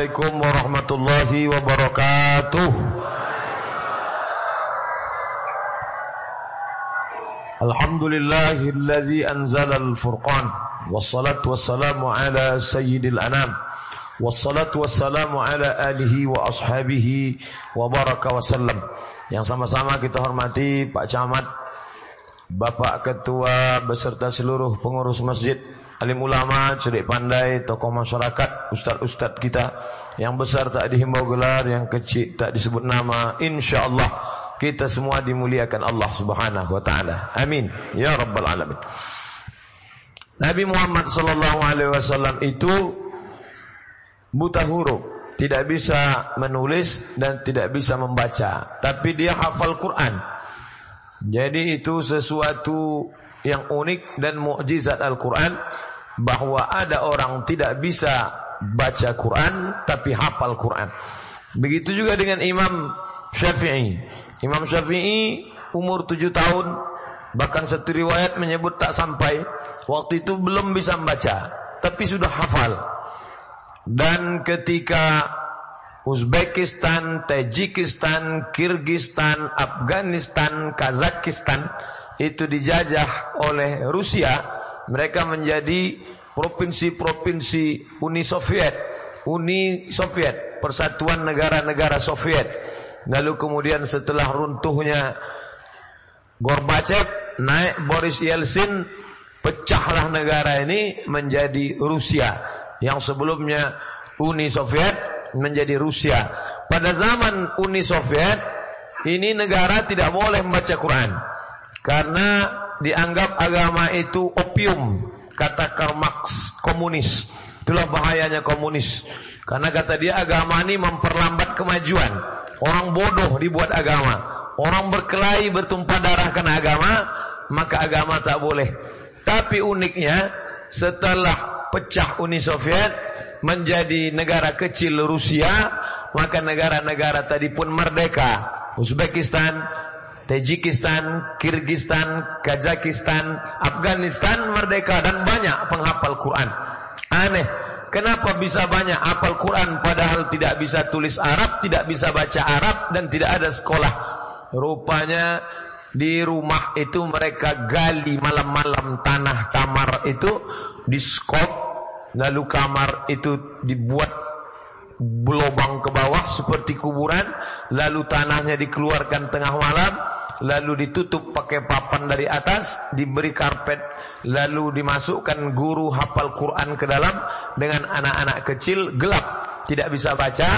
Assalamualaikum warahmatullahi wabarakatuh. Alhamdulillahilladzi anzala al-furqan wassalatu wassalamu ala sayyidil anam wassalatu wassalamu ala alihi wa ashabihi wa baraka wa sallam. Yang sama-sama kita hormati Pak Camat, Bapak Ketua beserta seluruh pengurus masjid alim ulama, cerik pandai, tokoh masyarakat, ustaz-ustaz kita yang besar tak dihimbau gelar, yang kecil tak disebut nama, insyaAllah kita semua dimuliakan Allah subhanahu wa ta'ala. Amin. Ya Rabbal Alamin. Nabi Muhammad sallallahu alaihi wasallam itu buta huruf, tidak bisa menulis dan tidak bisa membaca, tapi dia hafal Quran. Jadi itu sesuatu yang unik dan mukjizat Al-Quran bahawa ada orang tidak bisa baca Quran tapi hafal Quran. Begitu juga dengan Imam Syafi'i. Imam Syafi'i umur tujuh tahun bahkan satu riwayat menyebut tak sampai waktu itu belum bisa membaca tapi sudah hafal. Dan ketika Uzbekistan, Tajikistan, Kyrgyzstan, Afghanistan, Kazakhstan itu dijajah oleh Rusia, mereka menjadi provinsi-provinsi Uni Soviet, Uni Soviet, persatuan negara-negara Soviet. Lalu kemudian setelah runtuhnya Gorbachev, naik Boris Yeltsin, pecahlah negara ini menjadi Rusia. Yang sebelumnya Uni Soviet menjadi Rusia. Pada zaman Uni Soviet, ini negara tidak boleh membaca Quran. Karena dianggap agama itu opium kata Karl Marx komunis. Itulah bahayanya komunis. Karena kata dia agama ini memperlambat kemajuan. Orang bodoh dibuat agama. Orang berkelahi bertumpah darah karena agama maka agama tak boleh. Tapi uniknya setelah pecah Uni Soviet menjadi negara kecil Rusia maka negara-negara tadi pun merdeka. Uzbekistan Tajikistan, Kyrgyzstan, Kazakhstan, Afghanistan merdeka dan banyak penghafal Quran. Aneh, kenapa bisa banyak hafal Quran padahal tidak bisa tulis Arab, tidak bisa baca Arab dan tidak ada sekolah. Rupanya di rumah itu mereka gali malam-malam tanah kamar itu di skop lalu kamar itu dibuat lubang ke bawah seperti kuburan lalu tanahnya dikeluarkan tengah malam lalu ditutup pakai papan dari atas, diberi karpet, lalu dimasukkan guru hafal Quran ke dalam dengan anak-anak kecil gelap, tidak bisa baca,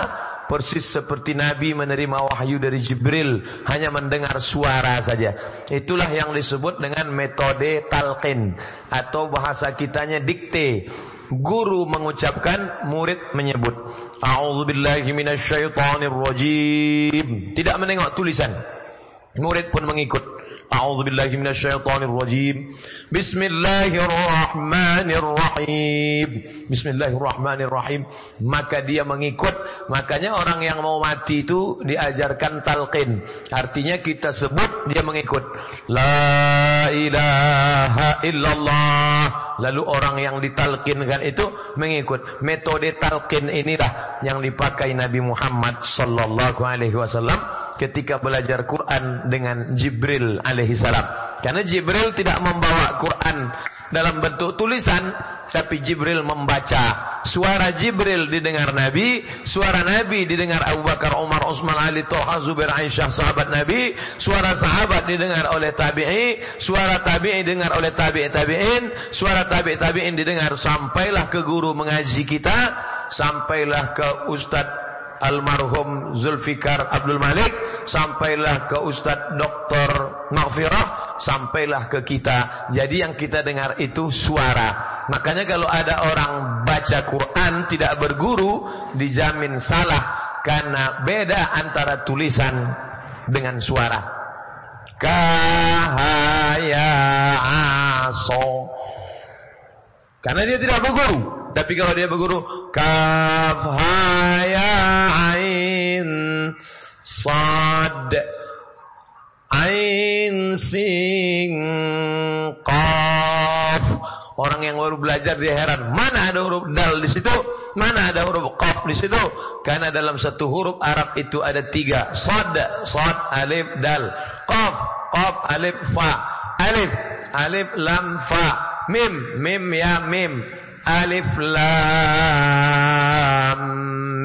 persis seperti Nabi menerima wahyu dari Jibril, hanya mendengar suara saja. Itulah yang disebut dengan metode talqin atau bahasa kitanya dikte. Guru mengucapkan, murid menyebut. A'udzubillahi minasyaitonirrajim. Tidak menengok tulisan. Murid pun mengikut. A'udzubillahi minasyaitonirrajim. Bismillahirrahmanirrahim. Bismillahirrahmanirrahim. Maka dia mengikut. Makanya orang yang mau mati itu diajarkan talqin. Artinya kita sebut dia mengikut. La ilaha illallah. Lalu orang yang ditalqinkan itu mengikut. Metode talqin inilah yang dipakai Nabi Muhammad sallallahu alaihi wasallam ketika belajar Quran dengan Jibril alaihi salam. Karena Jibril tidak membawa Quran dalam bentuk tulisan, tapi Jibril membaca. Suara Jibril didengar Nabi, suara Nabi didengar Abu Bakar, Umar, Utsman, Ali, Thalha, Zubair, Aisyah, sahabat Nabi, suara sahabat didengar oleh tabi'i, suara tabi'i didengar oleh tabi'i tabi'in, suara tabi'i tabi'in didengar sampailah ke guru mengaji kita, sampailah ke ustaz almarhum Zulfikar Abdul Malik sampailah ke Ustaz Dr. Maghfirah sampailah ke kita. Jadi yang kita dengar itu suara. Makanya kalau ada orang baca Quran tidak berguru dijamin salah karena beda antara tulisan dengan suara. Kahaya aso. Karena dia tidak berguru tapi kalau dia berguru kaf ain sad ain sin qaf Orang yang baru belajar dia heran, mana ada huruf dal di situ? Mana ada huruf qaf di situ? Karena dalam satu huruf Arab itu ada tiga. Sad, sad, alif, dal. Qaf, qaf, alif, fa. Alif, alif, lam, fa. Mim, mim, ya, mim. Alif, lam,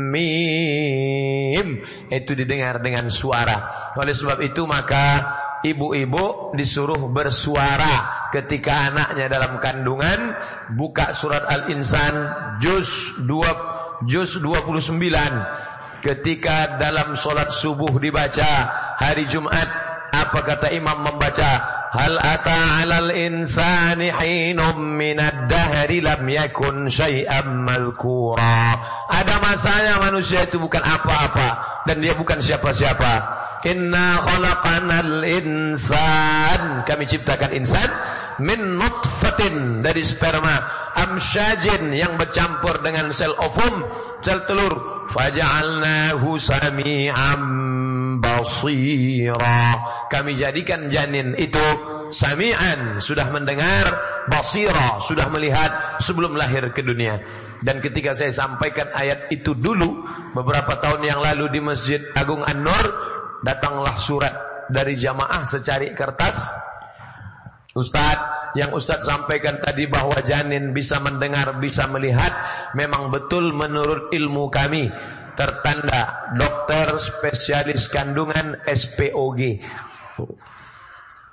mim. Itu didengar dengan suara. Oleh sebab itu maka ibu-ibu disuruh bersuara ketika anaknya dalam kandungan buka surat Al-Insan juz 2 juz 29 ketika dalam solat subuh dibaca hari Jumat apa kata imam membaca? Hal ata 'alal insani hinum minad dahri lam yakun syai'an malkura. Ada masanya manusia itu bukan apa-apa. Dan dia bukan siapa-siapa. Inna khalaqanal insan. Kami ciptakan insan Min nutfatin Dari sperma. Amsyajin Yang bercampur dengan sel ovum Sel telur. Faja'alnahu sami'am basira. Kami jadikan janin itu Sami'an Sudah mendengar Basira Sudah melihat Sebelum lahir ke dunia. Dan ketika saya sampaikan ayat itu dulu Beberapa tahun yang lalu di Masjid Agung An-Nur datanglah surat dari jamaah secari kertas. Ustaz yang Ustaz sampaikan tadi bahawa janin bisa mendengar bisa melihat memang betul menurut ilmu kami tertanda dokter spesialis kandungan SPOG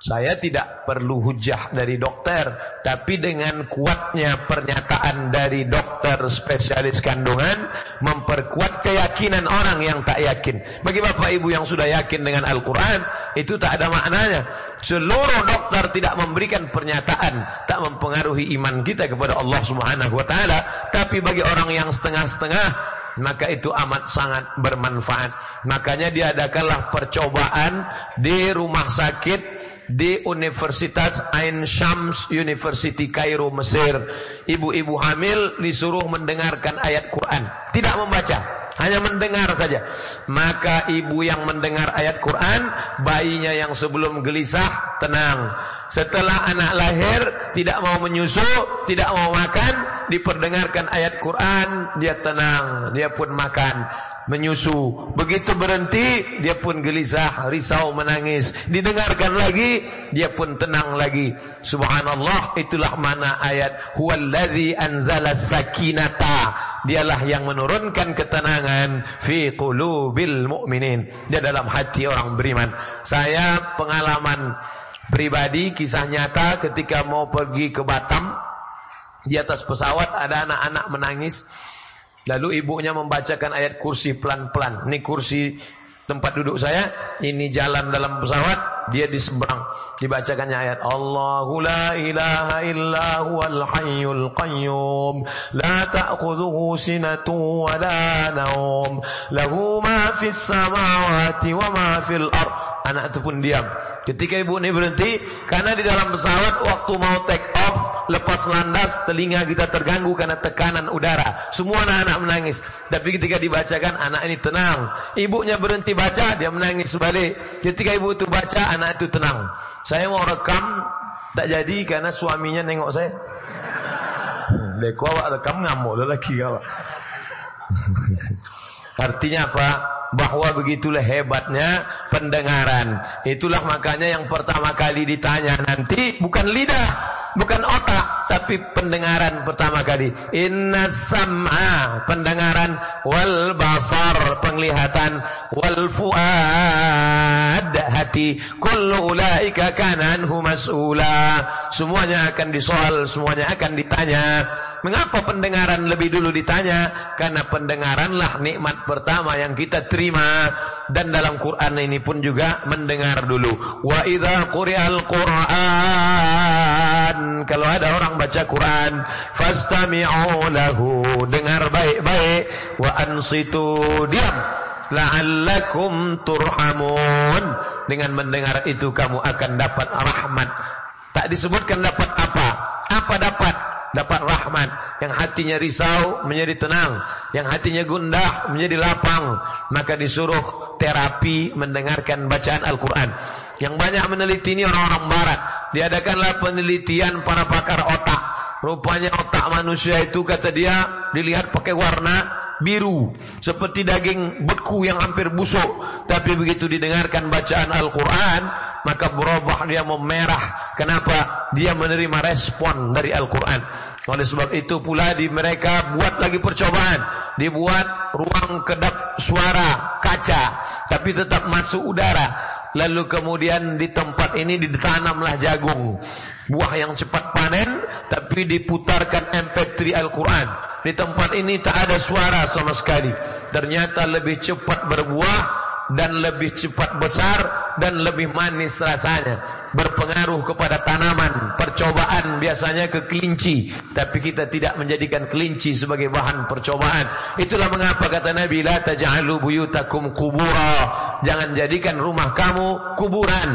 saya tidak perlu hujah dari dokter Tapi dengan kuatnya pernyataan dari dokter spesialis kandungan Memperkuat keyakinan orang yang tak yakin Bagi bapak ibu yang sudah yakin dengan Al-Quran Itu tak ada maknanya Seluruh dokter tidak memberikan pernyataan Tak mempengaruhi iman kita kepada Allah Subhanahu Wa Taala. Tapi bagi orang yang setengah-setengah maka itu amat sangat bermanfaat. Makanya diadakanlah percobaan di rumah sakit di Universitas Ain Shams University Kairo Mesir. Ibu-ibu hamil disuruh mendengarkan ayat Quran. Tidak membaca hanya mendengar saja. Maka ibu yang mendengar ayat Quran bayinya yang sebelum gelisah tenang. Setelah anak lahir tidak mau menyusu tidak mau makan diperdengarkan ayat Quran dia tenang. Dia pun makan menyusu. Begitu berhenti, dia pun gelisah, risau, menangis. Didengarkan lagi, dia pun tenang lagi. Subhanallah, itulah mana ayat. Huwallazi anzala sakinata. Dialah yang menurunkan ketenangan fi qulubil mu'minin. Dia dalam hati orang beriman. Saya pengalaman pribadi, kisah nyata ketika mau pergi ke Batam. Di atas pesawat ada anak-anak menangis. Lalu ibunya membacakan ayat kursi pelan-pelan. Ini kursi tempat duduk saya. Ini jalan dalam pesawat. Dia di seberang. Dibacakannya ayat. Allahu la ilaha illa huwal hayyul qayyum. La ta'khuduhu sinatu wa la naum. Lahu ma fis samawati wa ma fil ar. Anak itu pun diam. Ketika ibu ini berhenti. Karena di dalam pesawat waktu mau take off lepas landas telinga kita terganggu karena tekanan udara. Semua anak-anak menangis. Tapi ketika dibacakan anak ini tenang. Ibunya berhenti baca dia menangis sebalik. Ketika ibu itu baca anak itu tenang. Saya mau rekam tak jadi karena suaminya nengok saya. Leko awak rekam ngamuk lelaki awak. Artinya apa? Bahawa begitulah hebatnya pendengaran. Itulah makanya yang pertama kali ditanya nanti bukan lidah, bukan otak, tapi pendengaran pertama kali. Inna sam'a pendengaran wal basar penglihatan wal fuad hati. Kullu ulaika kana anhu mas'ula. Semuanya akan disoal, semuanya akan ditanya. Mengapa pendengaran lebih dulu ditanya? Karena pendengaranlah nikmat pertama yang kita dan dalam Quran ini pun juga mendengar dulu. Wa idza quri'al Quran. Kalau ada orang baca Quran fastami'u lahu. Dengar baik-baik. Wa ansitu diam. La'allakum turhamun. Dengan mendengar itu kamu akan dapat rahmat. Tak disebutkan dapat apa. Apa dapat dapat rahmat. Yang hatinya risau menjadi tenang. Yang hatinya gundah menjadi lapang. Maka disuruh terapi mendengarkan bacaan Al-Quran. Yang banyak meneliti ini orang-orang barat. Diadakanlah penelitian para pakar otak Rupanya otak manusia itu kata dia dilihat pakai warna biru. Seperti daging beku yang hampir busuk. Tapi begitu didengarkan bacaan Al-Qur'an maka berubah dia memerah. Kenapa? Dia menerima respon dari Al-Qur'an. Oleh sebab itu pula di mereka buat lagi percobaan. Dibuat ruang kedap suara kaca tapi tetap masuk udara lalu kemudian di tempat ini ditanamlah jagung. Buah yang cepat panen tapi diputarkan MP3 Al-Quran. Di tempat ini tak ada suara sama sekali. Ternyata lebih cepat berbuah dan lebih cepat besar dan lebih manis rasanya. Berpengaruh kepada tanaman. Percobaan biasanya ke kelinci tapi kita tidak menjadikan kelinci sebagai bahan percobaan. Itulah mengapa kata Nabi la taj'alu buyutakum qubura jangan jadikan rumah kamu kuburan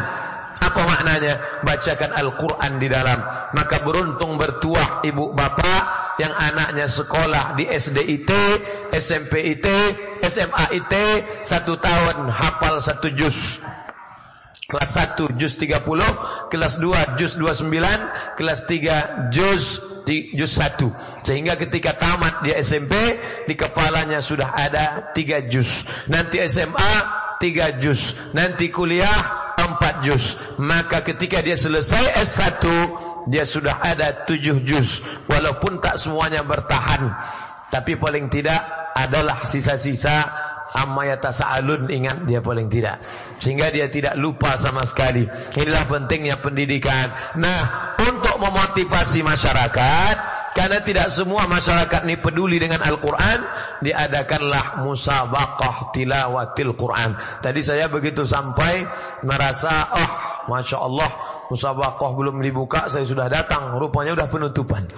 apa maknanya? Bacakan Al-Quran di dalam. Maka beruntung bertuah ibu bapa yang anaknya sekolah di SDIT, SMPIT, SMAIT, satu tahun hafal satu juz. Kelas 1 juz 30, kelas 2 juz 29, kelas 3 juz juz 1. Sehingga ketika tamat di SMP, di kepalanya sudah ada 3 juz. Nanti SMA 3 juz. Nanti kuliah empat juz. Maka ketika dia selesai S1 dia sudah ada tujuh juz. Walaupun tak semuanya bertahan. Tapi paling tidak adalah sisa-sisa amma yatasaalun ingat dia paling tidak. Sehingga dia tidak lupa sama sekali. Inilah pentingnya pendidikan. Nah untuk memotivasi masyarakat karena tidak semua masyarakat ini peduli dengan Al-Quran Diadakanlah musabakah tilawatil Quran. Tadi saya begitu sampai Merasa oh Masya Allah Musabakah belum dibuka Saya sudah datang. Rupanya sudah penutupan.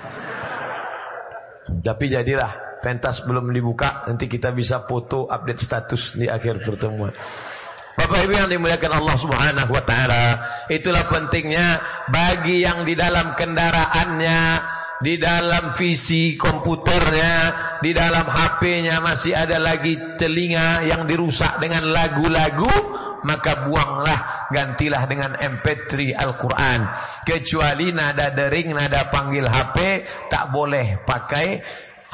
Tapi jadilah Pentas belum dibuka Nanti kita bisa foto update status Di akhir pertemuan. Bapak Ibu yang dimuliakan Allah Subhanahu wa taala, itulah pentingnya bagi yang di dalam kendaraannya di dalam visi komputernya, di dalam HP-nya masih ada lagi telinga yang dirusak dengan lagu-lagu, maka buanglah, gantilah dengan MP3 Al-Quran. Kecuali nada dering, nada panggil HP, tak boleh pakai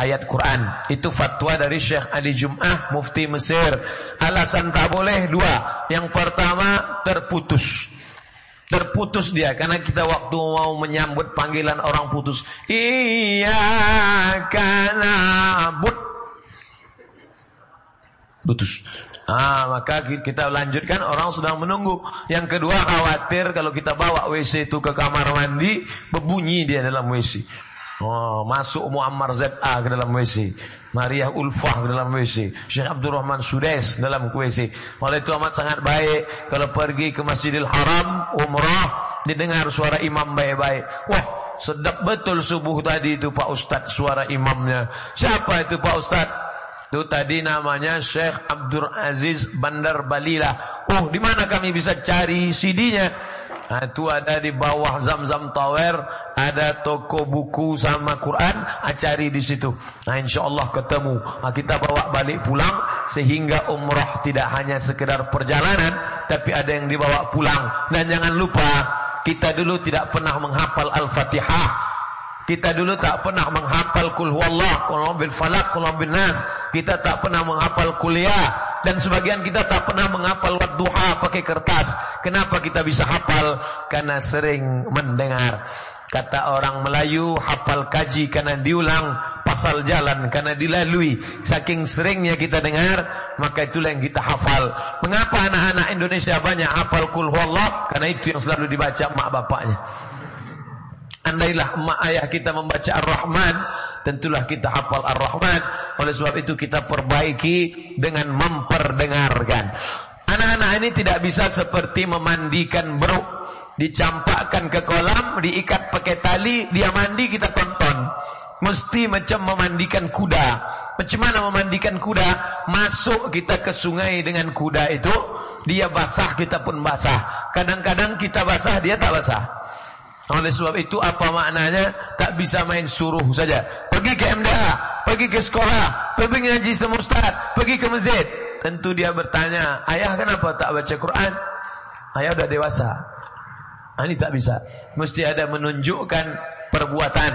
ayat Quran. Itu fatwa dari Syekh Ali Jum'ah, Mufti Mesir. Alasan tak boleh dua. Yang pertama, terputus terputus dia karena kita waktu mau menyambut panggilan orang putus. Iya karena but. Putus. Ah maka kita lanjutkan. Orang sedang menunggu. Yang kedua khawatir kalau kita bawa WC itu ke kamar mandi berbunyi dia dalam WC Oh, masuk Muammar ZA ke dalam WC. Maria Ulfah ke dalam WC. Syekh Abdul Rahman Sudes dalam WC. Oleh itu amat sangat baik kalau pergi ke Masjidil Haram, umrah, didengar suara imam baik-baik. Wah, sedap betul subuh tadi itu Pak Ustaz suara imamnya. Siapa itu Pak Ustaz? Itu tadi namanya Syekh Abdul Aziz Bandar Balila. Oh, di mana kami bisa cari CD-nya? Itu ada di bawah Zam-Zam Tower, ada toko buku sama Quran, ah, cari di situ. Nah, insyaallah ketemu. Nah, kita bawa balik pulang sehingga umrah tidak hanya sekedar perjalanan, tapi ada yang dibawa pulang. Dan jangan lupa, kita dulu tidak pernah menghafal Al-Fatihah. Kita dulu tak pernah menghafal kul huwallah, kul bil falak, kul bin nas. Kita tak pernah menghafal kuliah dan sebagian kita tak pernah menghafal wadduha pakai kertas. Kenapa kita bisa hafal? Karena sering mendengar. Kata orang Melayu, hafal kaji karena diulang, pasal jalan karena dilalui. Saking seringnya kita dengar, maka itulah yang kita hafal. Mengapa anak-anak Indonesia banyak hafal kul huwallah? Karena itu yang selalu dibaca mak bapaknya. Andailah emak ayah kita membaca Ar-Rahman, tentulah kita hafal Ar-Rahman. Oleh sebab itu kita perbaiki dengan memperdengarkan. Anak-anak ini tidak bisa seperti memandikan beruk. Dicampakkan ke kolam, diikat pakai tali, dia mandi kita tonton. Mesti macam memandikan kuda. Macam mana memandikan kuda? Masuk kita ke sungai dengan kuda itu, dia basah, kita pun basah. Kadang-kadang kita basah, dia tak basah. Oleh sebab itu apa maknanya tak bisa main suruh saja. Pergi ke MDA, pergi ke sekolah, pergi ngaji sama ustaz, pergi ke masjid. Tentu dia bertanya, ayah kenapa tak baca Quran? Ayah sudah dewasa. Ah, ini tak bisa. Mesti ada menunjukkan perbuatan.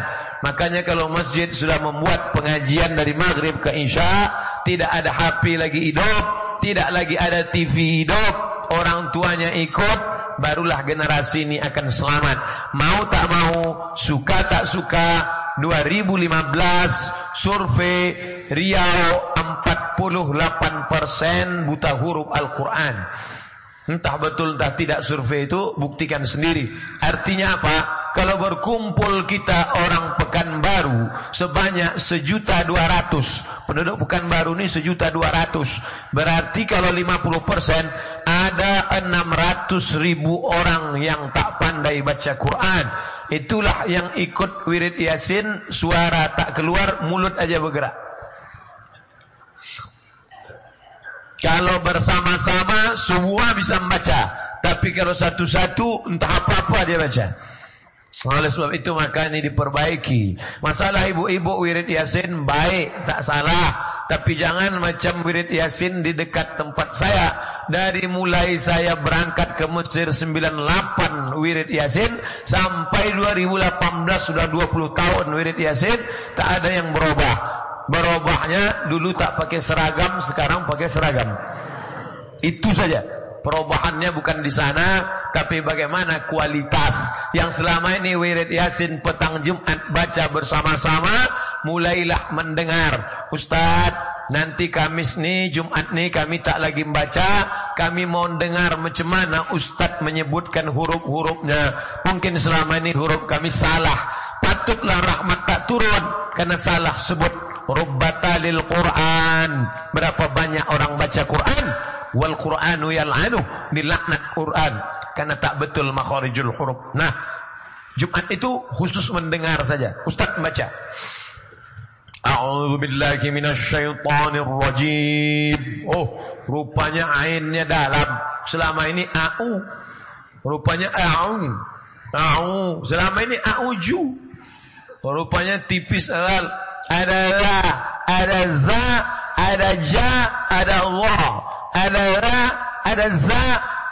Makanya kalau masjid sudah membuat pengajian dari maghrib ke isya, tidak ada HP lagi hidup, tidak lagi ada TV hidup, orang tuanya ikut, barulah generasi ini akan selamat. Mau tak mau, suka tak suka, 2015 survei Riau 48% buta huruf Al-Quran. Entah betul entah tidak survei itu buktikan sendiri. Artinya apa? Kalau berkumpul kita orang sebanyak sejuta dua ratus penduduk pekan baru ini sejuta dua ratus berarti kalau lima puluh persen ada enam ratus ribu orang yang tak pandai baca Quran itulah yang ikut wirid yasin suara tak keluar mulut aja bergerak Kalau bersama-sama semua bisa membaca. Tapi kalau satu-satu entah apa-apa dia baca. Oleh sebab itu maka ini diperbaiki. Masalah ibu-ibu wirid yasin baik, tak salah. Tapi jangan macam wirid yasin di dekat tempat saya. Dari mulai saya berangkat ke Mesir 98 wirid yasin. Sampai 2018 sudah 20 tahun wirid yasin. Tak ada yang berubah berubahnya dulu tak pakai seragam sekarang pakai seragam itu saja perubahannya bukan di sana tapi bagaimana kualitas. Yang selama ini wirid yasin petang jumat baca bersama-sama mulailah mendengar. Ustaz nanti kamis ni jumat ni kami tak lagi membaca. Kami mau dengar macam mana ustaz menyebutkan huruf-hurufnya. Mungkin selama ini huruf kami salah patutlah rahmat tak turun karena salah sebut rubbata lil Quran. Berapa banyak orang baca Quran? Wal Quranu yal'anu dilaknat Quran karena tak betul makharijul huruf. Nah, Jumat itu khusus mendengar saja. Ustaz baca. A'udzu billahi minasyaitonir rajim. Oh, rupanya ainnya dalam. Selama ini a'u. Rupanya a'u. A'u. Selama ini a'uju. Rupanya tipis alal ada ra, ada za, ada ja, ada Allah. Ada ra, ada za,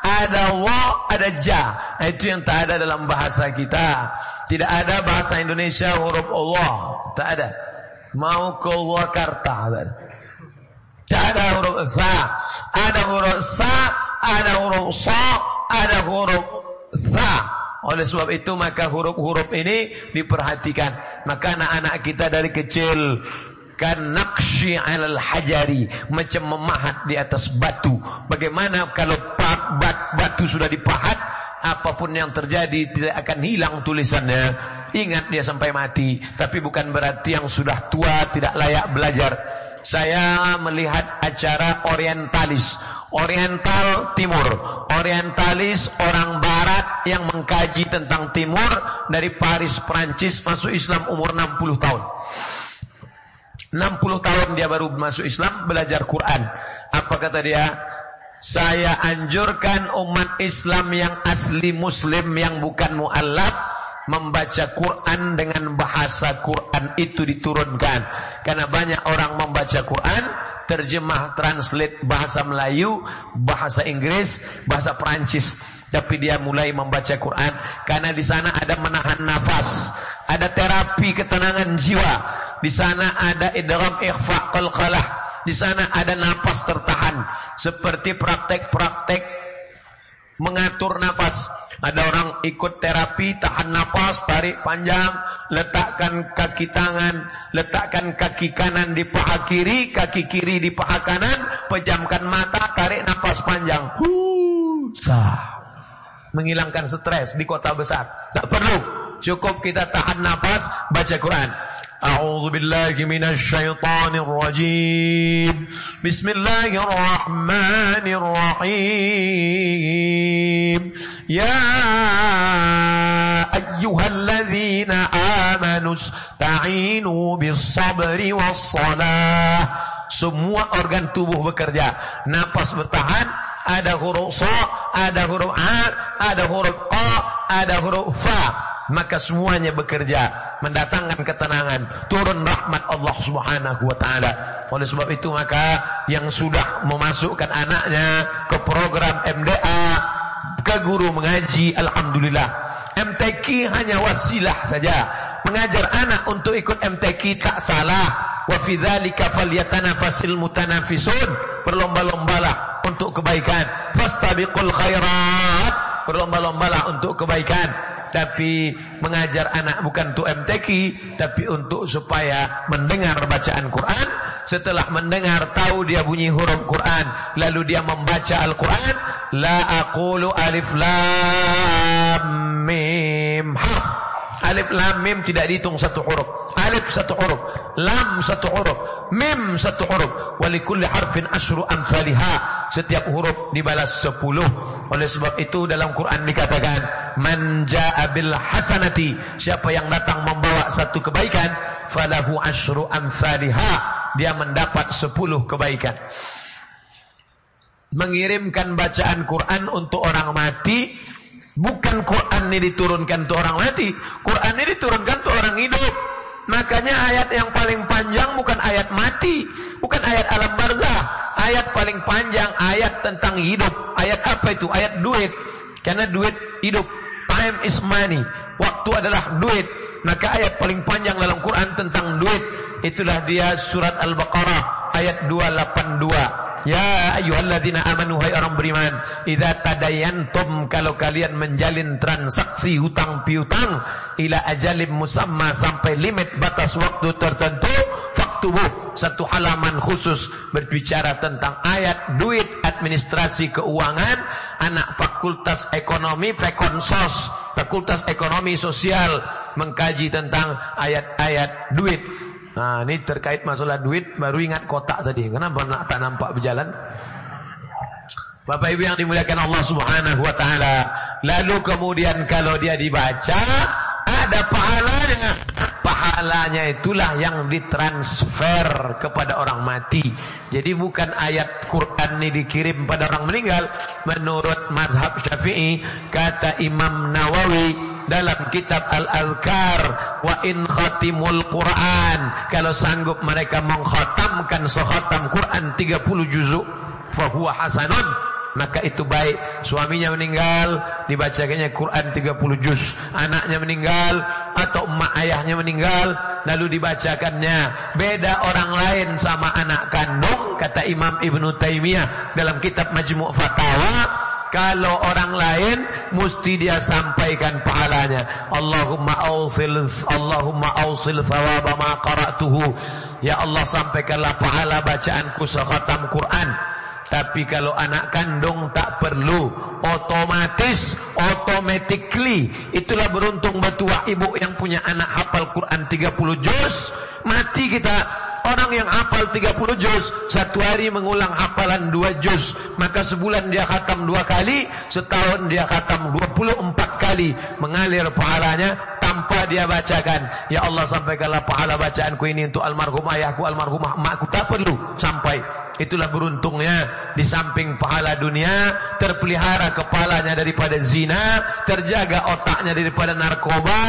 ada wa, ada ja. Itu yang tak ada dalam bahasa kita. Tidak ada bahasa Indonesia huruf Allah. Tak ada. Mau ke Wakarta. Tak ada huruf za. Ada huruf sa, ada huruf sa, ada huruf za. Oleh sebab itu maka huruf-huruf ini diperhatikan. Maka anak-anak kita dari kecil kan naqshi 'alal hajari macam memahat di atas batu. Bagaimana kalau bat, bat, batu sudah dipahat apapun yang terjadi tidak akan hilang tulisannya. Ingat dia sampai mati, tapi bukan berarti yang sudah tua tidak layak belajar. Saya melihat acara orientalis. Oriental Timur. Orientalis orang Barat yang mengkaji tentang Timur Dari Paris, Perancis Masuk Islam umur 60 tahun. 60 tahun dia baru masuk Islam Belajar Quran. Apa kata dia? Saya anjurkan umat Islam yang asli Muslim Yang bukan mu'allab Membaca Quran dengan bahasa Quran itu diturunkan Karena banyak orang membaca Quran terjemah translate bahasa Melayu, bahasa Inggris, bahasa Perancis. Tapi dia mulai membaca Quran karena di sana ada menahan nafas, ada terapi ketenangan jiwa. Di sana ada idgham ikhfa qalqalah. Di sana ada nafas tertahan seperti praktek-praktek mengatur nafas. Ada orang ikut terapi, tahan nafas, tarik panjang, letakkan kaki tangan, letakkan kaki kanan di paha kiri, kaki kiri di paha kanan, pejamkan mata, tarik nafas panjang. Sah. Menghilangkan stres di kota besar. Tak perlu. Cukup kita tahan nafas, baca Quran. أعوذ بالله من الشيطان الرجيم. بسم الله الرحمن الرحيم. يا أيها الذين آمنوا استعينوا بالصبر والصلاة. Semua organ tubuh bekerja. Nafas bertahan. Ada huruf sa ada huruf a ada huruf qa ada huruf fa. Maka semuanya bekerja mendatangkan ketenangan turun rahmat Allah Subhanahu wa taala. Oleh sebab itu maka yang sudah memasukkan anaknya ke program MDA ke guru mengaji alhamdulillah. MTQ hanya wasilah saja mengajar anak untuk ikut MTQ tak salah. Wa fi dzalika falyatanafasil mutanafisun. Berlomba-lombalah untuk kebaikan. Fastabiqul khairat. Berlomba-lombalah untuk kebaikan. Tapi mengajar anak bukan untuk MTQ tapi untuk supaya mendengar bacaan Quran. Setelah mendengar tahu dia bunyi huruf Quran lalu dia membaca Al-Quran la aqulu alif lam mim ha Alif lam mim tidak dihitung satu huruf. Alif satu huruf, lam satu huruf, mim satu huruf. Walikulli harfin asyru amsalha. Setiap huruf dibalas sepuluh. Oleh sebab itu dalam Quran dikatakan man jaa bil hasanati. Siapa yang datang membawa satu kebaikan, falahu asyru amsalha. Dia mendapat sepuluh kebaikan. Mengirimkan bacaan Quran untuk orang mati Bukan Quran ini diturunkan untuk orang mati. Quran ini diturunkan untuk orang hidup. Makanya ayat yang paling panjang bukan ayat mati. Bukan ayat alam barzah. Ayat paling panjang ayat tentang hidup. Ayat apa itu? Ayat duit. Karena duit hidup. Time is money. Waktu adalah duit. Maka ayat paling panjang dalam Quran tentang duit. Itulah dia surat Al-Baqarah. Ayat 282. Ya ayyuhalladzina amanu hai orang beriman idza tadayantum kalau kalian menjalin transaksi hutang piutang ila ajalim musamma sampai limit batas waktu tertentu faktubu satu halaman khusus berbicara tentang ayat duit administrasi keuangan anak fakultas ekonomi fakonsos fakultas ekonomi sosial mengkaji tentang ayat-ayat duit Nah, ini terkait masalah duit baru ingat kotak tadi. Kenapa nak tak nampak berjalan? Bapak Ibu yang dimuliakan Allah Subhanahu wa taala. Lalu kemudian kalau dia dibaca ada pahalanya. Pahalanya itulah yang ditransfer kepada orang mati. Jadi bukan ayat Quran ini dikirim pada orang meninggal. Menurut mazhab Syafi'i kata Imam Nawawi dalam kitab Al-Azkar wa in khatimul Quran. Kalau sanggup mereka mengkhatamkan sekhatam Quran 30 juzuk fa huwa hasanun maka itu baik suaminya meninggal dibacakannya Quran 30 juz anaknya meninggal atau emak ayahnya meninggal lalu dibacakannya beda orang lain sama anak kandung kata Imam Ibn Taymiyah dalam kitab Majmu' Fatawa kalau orang lain mesti dia sampaikan pahalanya. Allahumma awsil Allahumma awsil thawaba ma qara'tuhu. Ya Allah sampaikanlah pahala bacaanku sekhatam Quran. Tapi kalau anak kandung tak perlu otomatis automatically itulah beruntung betua ibu yang punya anak hafal Quran 30 juz mati kita. Orang yang hafal 30 juz Satu hari mengulang hafalan 2 juz. Maka sebulan dia khatam 2 kali Setahun dia khatam 24 kali. Mengalir pahalanya Tanpa dia bacakan. Ya Allah sampaikanlah pahala bacaanku ini Untuk almarhum ayahku, almarhum emakku Tak perlu sampai. Itulah beruntungnya. Di samping pahala dunia terpelihara kepalanya daripada zina, terjaga otaknya daripada narkoba,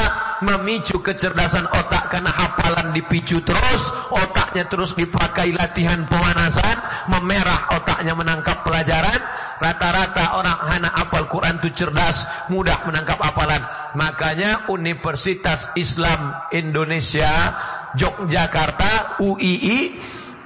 memicu kecerdasan otak karena hafalan dipicu terus, otaknya terus dipakai latihan pemanasan, memerah otaknya menangkap pelajaran. Rata-rata orang anak hafal Quran itu cerdas, mudah menangkap hafalan. Makanya Universitas Islam Indonesia Yogyakarta UII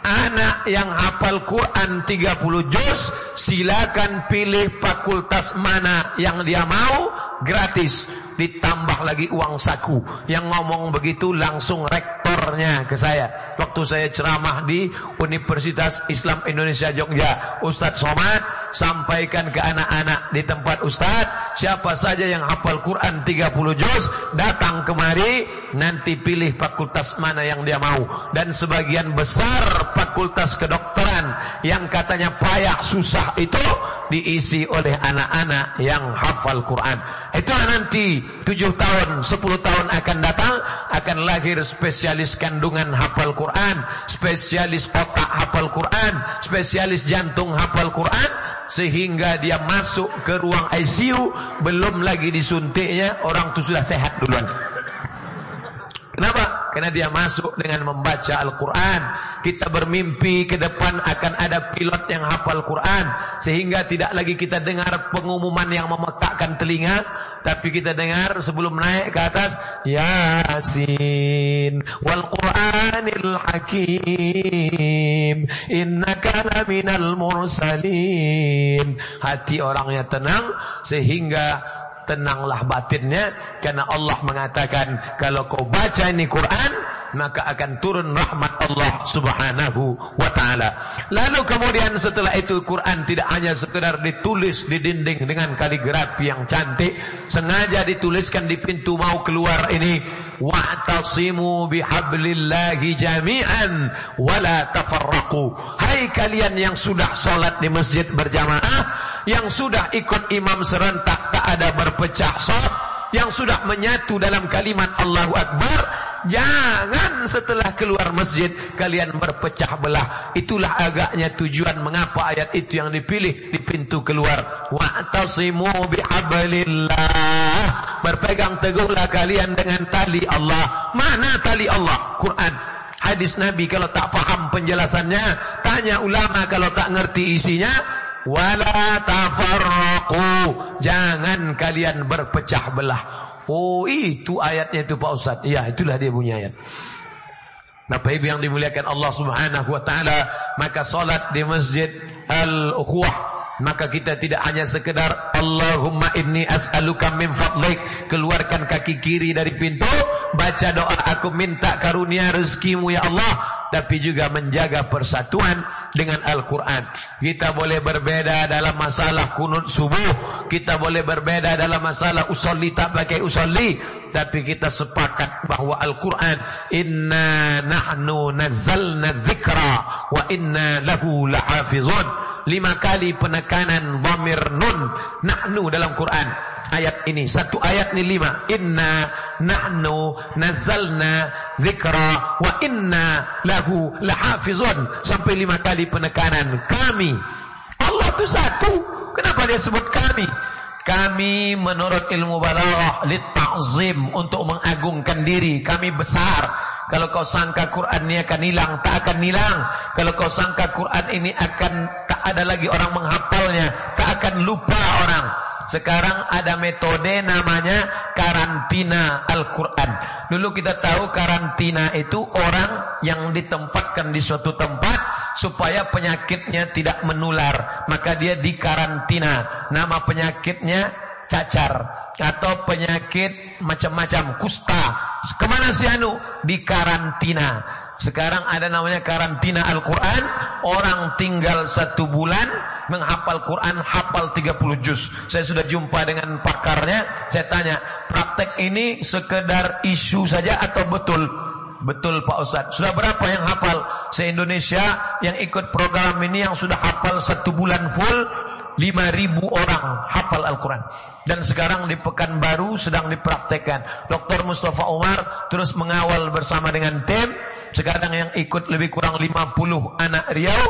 anak yang hafal Quran 30 juz silakan pilih fakultas mana yang dia mau gratis. Ditambah lagi uang saku. Yang ngomong begitu langsung rektornya ke saya. Waktu saya ceramah di Universitas Islam Indonesia Jogja Ustaz Somad sampaikan ke anak-anak di tempat Ustaz siapa saja yang hafal Quran 30 juz datang kemari nanti pilih fakultas mana yang dia mau. Dan sebagian besar fakultas kedokteran yang katanya payah susah itu diisi oleh anak-anak yang hafal Quran. Itu nanti tujuh tahun, sepuluh tahun akan datang akan lahir spesialis kandungan hafal Quran, spesialis otak hafal Quran, spesialis jantung hafal Quran sehingga dia masuk ke ruang ICU belum lagi disuntiknya orang itu sudah sehat duluan. Kenapa? Karena dia masuk dengan membaca Al-Quran. Kita bermimpi ke depan akan ada pilot yang hafal Quran. Sehingga tidak lagi kita dengar pengumuman yang memekakkan telinga. Tapi kita dengar sebelum naik ke atas. Yasin. Wal Quranil Hakim. Innaka laminal mursalin. Hati orangnya tenang. Sehingga tenanglah batinnya karena Allah mengatakan kalau kau baca ini Quran maka akan turun rahmat Allah Subhanahu wa taala. Lalu kemudian setelah itu Quran tidak hanya sekedar ditulis di dinding dengan kaligrafi yang cantik, sengaja dituliskan di pintu mau keluar ini wa'tasimu bihablillahi jami'an wa la tafarraqu. Hai kalian yang sudah salat di masjid berjamaah yang sudah ikut imam serentak tak ada berpecah saf yang sudah menyatu dalam kalimat Allahu Akbar jangan setelah keluar masjid kalian berpecah belah. Itulah agaknya tujuan mengapa ayat itu yang dipilih di pintu keluar. Wa'tasimu bihablillah berpegang teguhlah kalian dengan tali Allah. Mana tali Allah? Quran. Hadis Nabi kalau tak paham penjelasannya tanya ulama kalau tak ngerti isinya wala tafarraqu. Jangan kalian berpecah belah. Oh itu ayatnya itu Pak Ustaz. Iya itulah dia punya ayat. Bapak Ibu yang dimuliakan Allah Subhanahu wa taala? Maka salat di Masjid Al-Ukhuwah. Maka kita tidak hanya sekedar Allahumma inni as'aluka min fadlik. Keluarkan kaki kiri dari pintu. Baca doa aku minta karunia rezekimu ya Allah tapi juga menjaga persatuan dengan Al-Quran. Kita boleh berbeda dalam masalah kunut subuh. Kita boleh berbeda dalam masalah usolli tak pakai usolli. Tapi kita sepakat bahawa Al-Quran. Inna nahnu nazzalna dhikra wa inna lahu lahafizun. Lima kali penekanan dhamir nun nahnu dalam Quran ayat ini. Satu ayat ni lima. Inna nahnu nazzalna zikra wa inna lahu lahafizun. Sampai lima kali penekanan. Kami. Allah tu satu. Kenapa dia sebut kami? Kami menurut ilmu balaghah lit ta'zim untuk mengagungkan diri. Kami besar. Kalau kau sangka Quran ini akan hilang tak akan hilang. Kalau kau sangka Quran ini akan tak ada lagi orang menghafalnya. Tak akan lupa orang sekarang ada metode namanya karantina Al-Quran. Dulu kita tahu karantina itu orang yang ditempatkan di suatu tempat supaya penyakitnya tidak menular. Maka dia dikarantina. Nama penyakitnya cacar atau penyakit macam-macam kusta. Ke mana si anu? Dikarantina. Sekarang ada namanya karantina Al-Quran Orang tinggal satu bulan Menghafal Quran Hafal 30 juz Saya sudah jumpa dengan pakarnya Saya tanya Praktek ini sekedar isu saja atau betul? Betul Pak Ustaz Sudah berapa yang hafal? Se-Indonesia yang ikut program ini Yang sudah hafal satu bulan full 5.000 orang hafal Al-Quran Dan sekarang di Pekanbaru sedang dipraktekkan Dr. Mustafa Umar terus mengawal bersama dengan tim sekarang yang ikut lebih kurang 50 anak Riau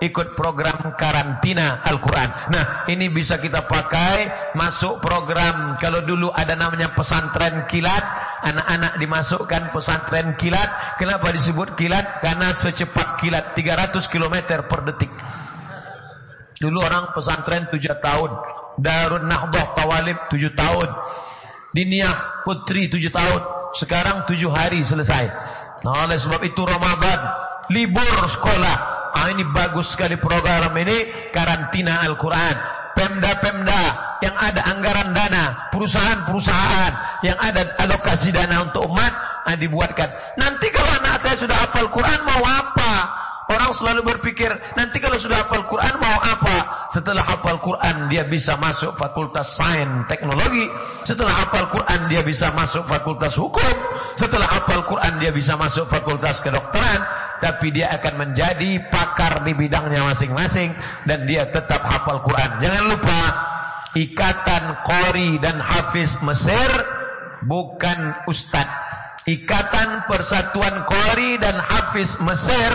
ikut program karantina Al-Quran. Nah, ini bisa kita pakai masuk program. Kalau dulu ada namanya pesantren kilat, anak-anak dimasukkan pesantren kilat. Kenapa disebut kilat? Karena secepat kilat 300 km per detik. Dulu orang pesantren 7 tahun. Darun Nahdah Tawalib 7 tahun. Diniah Putri 7 tahun. Sekarang 7 hari selesai. Nah, oleh sebab itu Ramadan libur sekolah. Ah ini bagus sekali program ini karantina Al-Quran. Pemda-pemda yang ada anggaran dana, perusahaan-perusahaan yang ada alokasi dana untuk umat ah, dibuatkan. Nanti kalau anak saya sudah hafal Quran mau apa? Orang selalu berpikir, nanti kalau sudah hafal Quran mau apa? Setelah hafal Quran dia bisa masuk fakultas sains teknologi. Setelah hafal Quran dia bisa masuk fakultas hukum. Setelah hafal Quran dia bisa masuk fakultas kedokteran. Tapi dia akan menjadi pakar di bidangnya masing-masing. Dan dia tetap hafal Quran. Jangan lupa, ikatan Qori dan Hafiz Mesir bukan ustadz. Ikatan Persatuan Qori dan Hafiz Mesir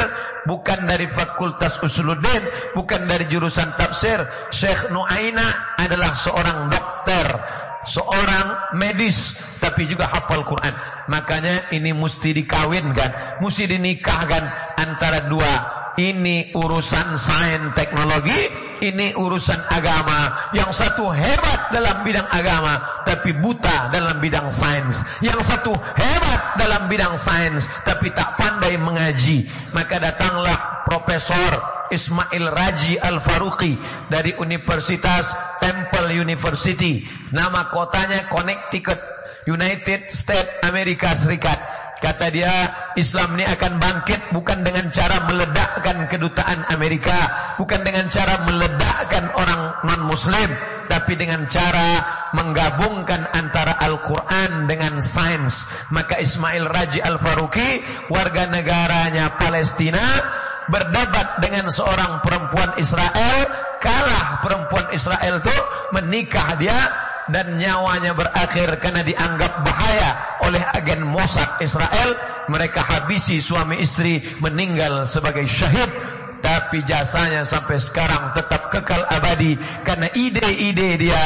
bukan dari Fakultas Usuluddin, bukan dari jurusan tafsir. Syekh Nuaina adalah seorang dokter. seorang medis tapi juga hafal Quran. Makanya ini mesti dikawinkan, mesti dinikahkan antara dua. Ini urusan sains teknologi, ini urusan agama. Yang satu hebat dalam bidang agama tapi buta dalam bidang sains. Yang satu hebat dalam bidang sains tapi tak pandai mengaji. Maka datanglah Profesor Ismail Raji Al-Faruqi dari Universitas Temple University. Nama kotanya Connecticut, United States Amerika Serikat. Kata dia, Islam ini akan bangkit bukan dengan cara meledakkan kedutaan Amerika, bukan dengan cara meledakkan orang non-Muslim, tapi dengan cara menggabungkan antara Al-Quran dengan sains. Maka Ismail Raji Al-Faruqi, warga negaranya Palestina, berdebat dengan seorang perempuan Israel kalah perempuan Israel itu menikah dia dan nyawanya berakhir karena dianggap bahaya oleh agen Mossad Israel. Mereka habisi suami istri meninggal sebagai syahid. Tapi jasanya sampai sekarang tetap kekal abadi. Karena ide-ide dia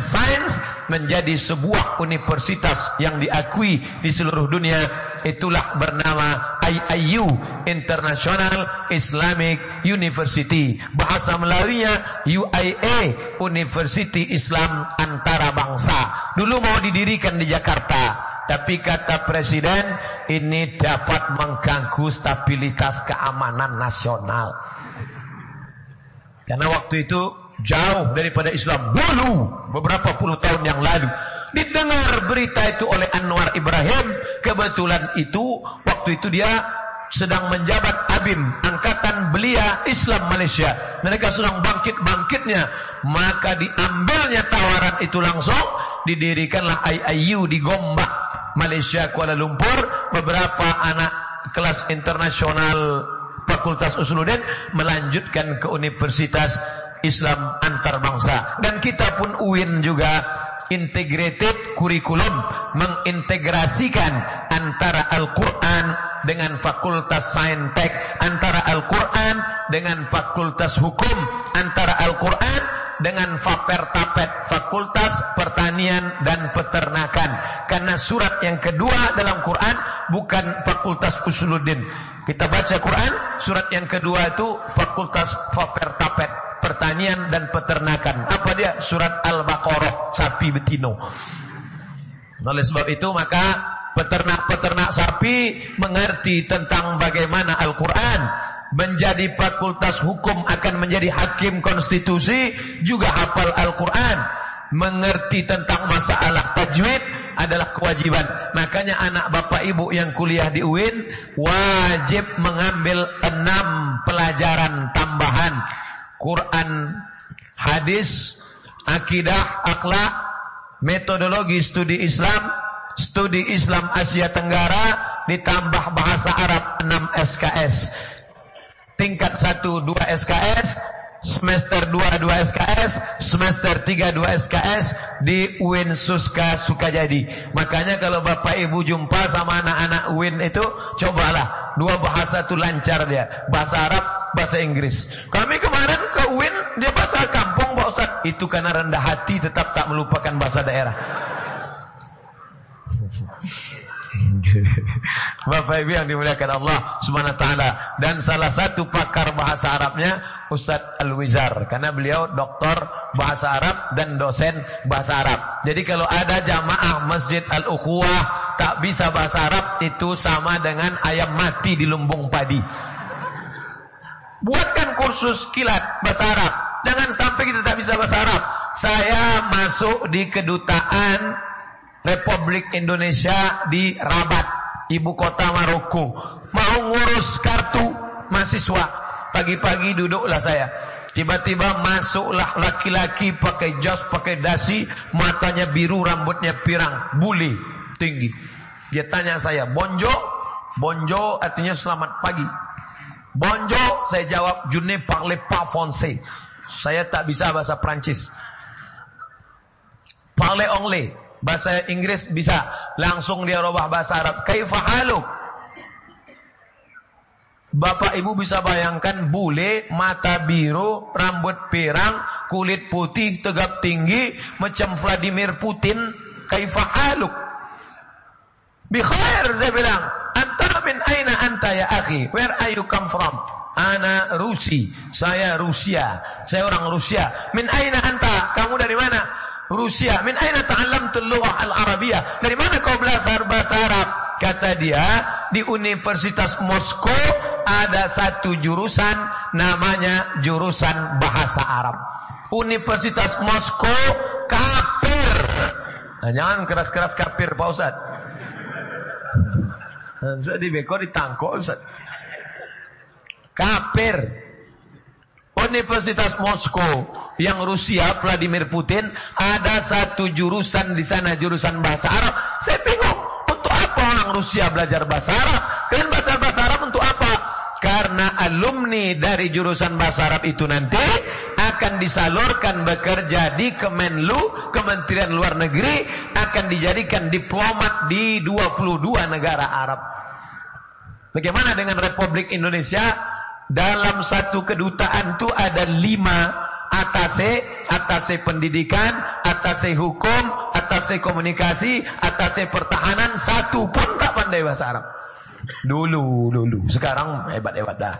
Sains menjadi sebuah universitas yang diakui di seluruh dunia. Itulah bernama IIU International Islamic University. Bahasa Melawinya UIA University Islam Antarabangsa. Dulu mau didirikan di Jakarta tapi kata Presiden ini dapat mengganggu stabilitas keamanan nasional. Karena waktu itu jauh daripada Islam dulu beberapa puluh tahun yang lalu. Didengar berita itu oleh Anwar Ibrahim. Kebetulan itu waktu itu dia sedang menjabat Abim angkatan belia Islam Malaysia. Mereka sedang bangkit-bangkitnya. Maka diambilnya tawaran itu langsung didirikanlah IIU di Gombak Malaysia Kuala Lumpur beberapa anak kelas internasional Fakultas Usuluddin melanjutkan ke Universitas Islam Antarbangsa dan kita pun UIN juga integrated kurikulum mengintegrasikan antara Al-Quran dengan Fakultas Saintek antara Al-Quran dengan Fakultas Hukum antara Al-Quran dengan Fapertapet Fakultas Pertanian dan Peternakan. Karena surat yang kedua dalam Quran bukan Fakultas Usuluddin. Kita baca Quran surat yang kedua itu Fakultas Fapertapet Pertanian dan Peternakan. Apa dia? Surat Al-Baqarah sapi betino oleh sebab itu maka peternak-peternak sapi mengerti tentang bagaimana Al-Quran. Menjadi fakultas hukum akan menjadi hakim konstitusi juga hafal Al-Quran. Mengerti tentang masalah tajwid adalah kewajiban. Makanya anak bapak ibu yang kuliah di UIN wajib mengambil enam pelajaran tambahan. Quran hadis akidah akhlak metodologi studi Islam studi Islam Asia Tenggara ditambah bahasa Arab 6 SKS tingkat 1 2 SKS, semester 2 2 SKS, semester 3 2 SKS di UIN Suska Sukajadi. Makanya kalau Bapak Ibu jumpa sama anak-anak UIN itu, cobalah dua bahasa itu lancar dia, bahasa Arab, bahasa Inggris. Kami kemarin ke UIN dia bahasa kampung Pak Ustaz. Itu karena rendah hati tetap tak melupakan bahasa daerah. Bapak Ibu yang dimuliakan Allah Subhanahu taala dan salah satu pakar bahasa Arabnya Ustaz Al-Wizar karena beliau doktor bahasa Arab dan dosen bahasa Arab. Jadi kalau ada jamaah Masjid Al-Ukhuwah tak bisa bahasa Arab itu sama dengan ayam mati di lumbung padi. Buatkan kursus kilat bahasa Arab. Jangan sampai kita tak bisa bahasa Arab. Saya masuk di kedutaan Republik Indonesia di Rabat, ibu kota Maroko. Mau ngurus kartu mahasiswa. Pagi-pagi duduklah saya. Tiba-tiba masuklah laki-laki pakai jas, pakai dasi, matanya biru, rambutnya pirang, buli, tinggi. Dia tanya saya, bonjo? Bonjo artinya selamat pagi. Bonjo, saya jawab, je ne parle pas français. Saya tak bisa bahasa Prancis. Parle anglais bahasa Inggris bisa langsung dia rubah bahasa Arab kaifa haluk Bapak Ibu bisa bayangkan bule, mata biru, rambut pirang, kulit putih, tegap tinggi, macam Vladimir Putin, kaifahaluk. Bikhair saya bilang, anta min aina anta ya akhi? Where are you come from? Ana Rusi, saya Rusia, saya orang Rusia. Min aina anta? Kamu dari mana? Rusia. Min aina ta'allamtul lughah al-arabiyah? Dari mana kau belajar bahasa Arab? Kata dia, di Universitas Moskow ada satu jurusan namanya jurusan bahasa Arab. Universitas Moskow kafir. Nah, jangan keras-keras kafir Pak Ustaz. Saya di Beko ditangkok Ustaz. Kafir. Universitas Moskow yang Rusia Vladimir Putin ada satu jurusan di sana jurusan bahasa Arab. Saya bingung untuk apa orang Rusia belajar bahasa Arab? Kalian bahasa bahasa Arab untuk apa? Karena alumni dari jurusan bahasa Arab itu nanti akan disalurkan bekerja di Kemenlu, Kementerian Luar Negeri, akan dijadikan diplomat di 22 negara Arab. Bagaimana dengan Republik Indonesia? Dalam satu kedutaan itu ada lima atase, atase pendidikan, atase hukum, atase komunikasi, atase pertahanan, satu pun tak pandai bahasa Arab. Dulu, dulu. Sekarang hebat-hebat dah.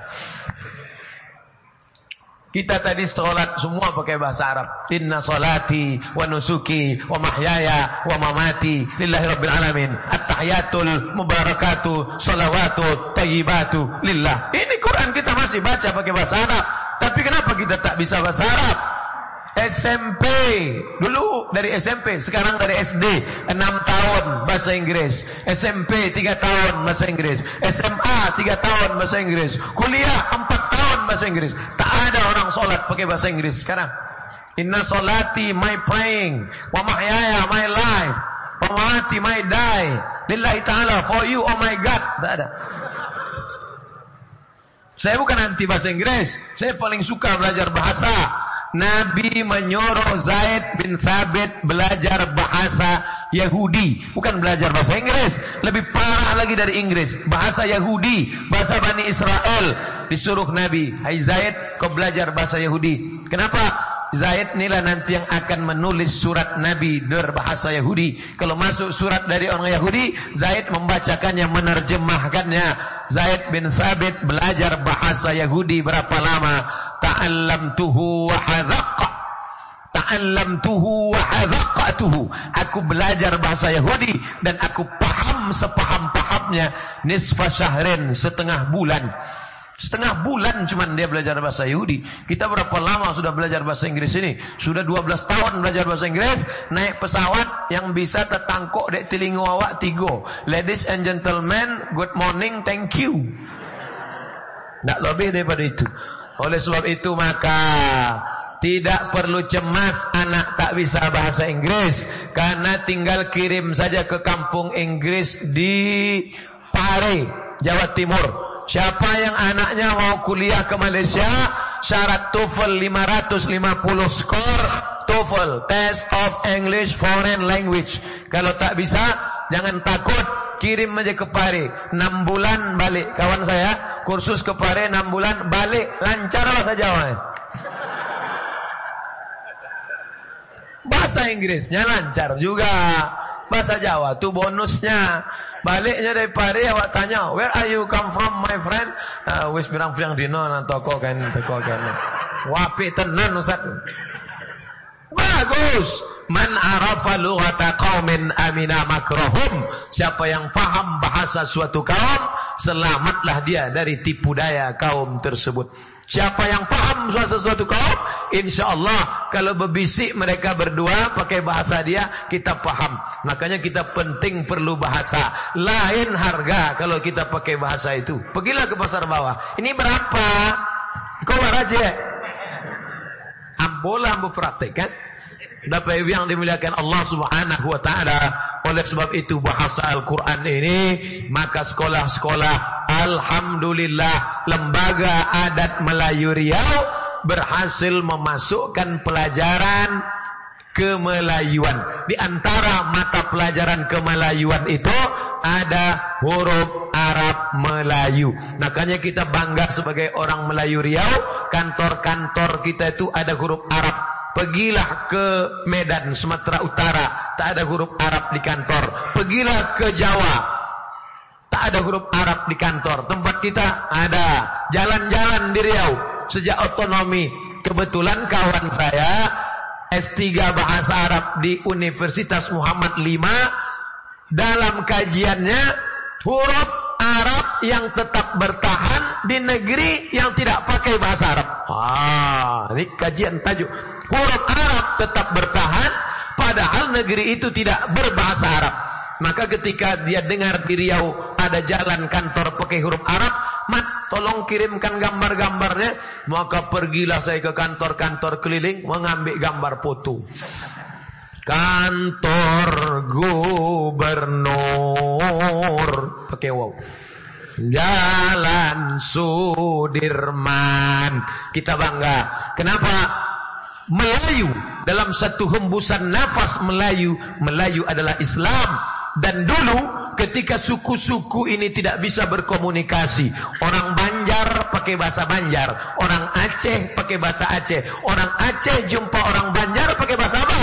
Kita tadi solat semua pakai bahasa Arab. Inna salati wa nusuki wa mahyaya wa mamati lillahi rabbil alamin. At-tahiyatul mubarakatuh salawatu tayyibatu lillah. Ini Quran kita masih baca pakai bahasa Arab. Tapi kenapa kita tak bisa bahasa Arab? SMP dulu dari SMP sekarang dari SD 6 tahun bahasa Inggris SMP 3 tahun bahasa Inggris SMA 3 tahun bahasa Inggris kuliah 4 tahun bahasa Inggris tak ada orang solat pakai bahasa Inggris sekarang. Inna solati my praying. Wa mahyaya my life. Wa mamati my die. Lillahi ta'ala for you oh my God. Tak ada. Saya bukan anti bahasa Inggris saya paling suka belajar bahasa Nabi menyuruh Zaid bin Thabit belajar bahasa Yahudi, bukan belajar bahasa Inggris. Lebih parah lagi dari Inggris, bahasa Yahudi, bahasa Bani Israel. Disuruh Nabi, "Hai Zaid, kau belajar bahasa Yahudi." Kenapa? Zaid inilah nanti yang akan menulis surat Nabi berbahasa Yahudi. Kalau masuk surat dari orang Yahudi, Zaid membacakannya, menerjemahkannya. Zaid bin Sabit belajar bahasa Yahudi berapa lama? Ta'allamtuhu wa hadaqqa. Ta'allamtuhu wa hadaqatuhu. Aku belajar bahasa Yahudi dan aku paham sepaham-pahamnya nisfa syahrin setengah bulan. Setengah bulan cuma dia belajar bahasa Yahudi. Kita berapa lama sudah belajar bahasa Inggris ini? Sudah 12 tahun belajar bahasa Inggris. Naik pesawat yang bisa tertangkuk di telinga awak tiga. Ladies and gentlemen, good morning, thank you. Tak lebih daripada itu. Oleh sebab itu maka tidak perlu cemas anak tak bisa bahasa Inggris. Karena tinggal kirim saja ke kampung Inggris di Pare, Jawa Timur. Siapa yang anaknya mau kuliah ke Malaysia, syarat TOEFL 550 skor, TOEFL, Test of English Foreign Language. Kalau tak bisa, jangan takut, kirim aja ke Pare. 6 bulan balik. Kawan saya, kursus ke Pare 6 bulan balik. Lancar bahasa Jawa. Bahasa Inggrisnya lancar juga. Bahasa Jawa tu bonusnya. Baliknya dari Pare awak tanya, "Where are you come from my friend?" Uh, wis pirang pirang dino nang toko kan toko kan. Wapi tenan Ustaz. Bagus. Man arafa lughata qaumin amina makrahum. Siapa yang paham bahasa suatu kaum, selamatlah dia dari tipu daya kaum tersebut. Siapa yang paham sesuatu kaum, insyaAllah kalau berbisik mereka berdua pakai bahasa dia, kita paham. Makanya kita penting perlu bahasa. Lain harga kalau kita pakai bahasa itu. Pergilah ke pasar bawah. Ini berapa? Kau raja. Ambolah ambo praktek kan? Dapat yang dimuliakan Allah Subhanahu wa taala. Oleh sebab itu bahasa Al-Qur'an ini maka sekolah-sekolah alhamdulillah lembaga adat Melayu Riau berhasil memasukkan pelajaran kemelayuan. Di antara mata pelajaran kemelayuan itu ada huruf Arab Melayu. Makanya kita bangga sebagai orang Melayu Riau, kantor-kantor kita itu ada huruf Arab. Pergilah ke Medan, Sumatera Utara, tak ada huruf Arab di kantor. Pergilah ke Jawa, ada huruf Arab di kantor. Tempat kita ada jalan-jalan di Riau sejak otonomi. Kebetulan kawan saya S3 Bahasa Arab di Universitas Muhammad V dalam kajiannya huruf Arab yang tetap bertahan di negeri yang tidak pakai bahasa Arab. Ah, ini kajian tajuk. Huruf Arab tetap bertahan padahal negeri itu tidak berbahasa Arab. Maka ketika dia dengar di Riau ada jalan kantor pakai huruf Arab, mat tolong kirimkan gambar-gambarnya. Maka pergilah saya ke kantor-kantor keliling mengambil gambar foto. Kantor gubernur. Pakai wow. Jalan Sudirman. Kita bangga. Kenapa? Melayu. Dalam satu hembusan nafas Melayu. Melayu adalah Islam dan dulu ketika suku-suku ini tidak bisa berkomunikasi orang Banjar pakai bahasa Banjar orang Aceh pakai bahasa Aceh orang Aceh jumpa orang Banjar pakai bahasa apa?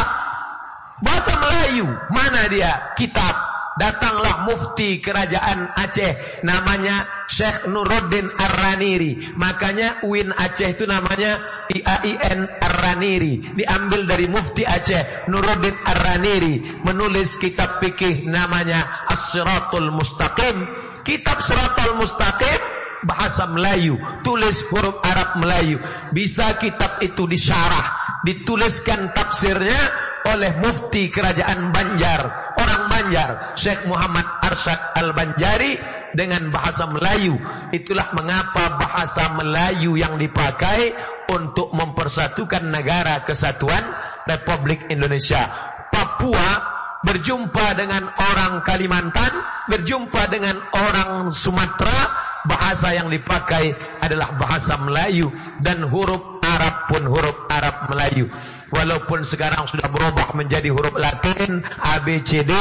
Bahasa Melayu, mana dia? Kitab. Datanglah mufti kerajaan Aceh. Namanya Syekh Nuruddin Ar-Raniri. Makanya UIN Aceh itu namanya IAIN Ar-Raniri. Diambil dari mufti Aceh. Nuruddin Ar-Raniri. Menulis kitab fikih namanya As-Siratul Mustaqim. Kitab Siratul Mustaqim bahasa Melayu, tulis huruf Arab Melayu. Bisa kitab itu disyarah, dituliskan tafsirnya oleh mufti kerajaan Banjar, Banjar, Syekh Muhammad Arsyad Al-Banjari dengan bahasa Melayu. Itulah mengapa bahasa Melayu yang dipakai untuk mempersatukan negara kesatuan Republik Indonesia. Papua berjumpa dengan orang Kalimantan, berjumpa dengan orang Sumatera, bahasa yang dipakai adalah bahasa Melayu dan huruf Arab pun huruf Arab Melayu. Walaupun sekarang sudah berubah menjadi huruf Latin A B C D,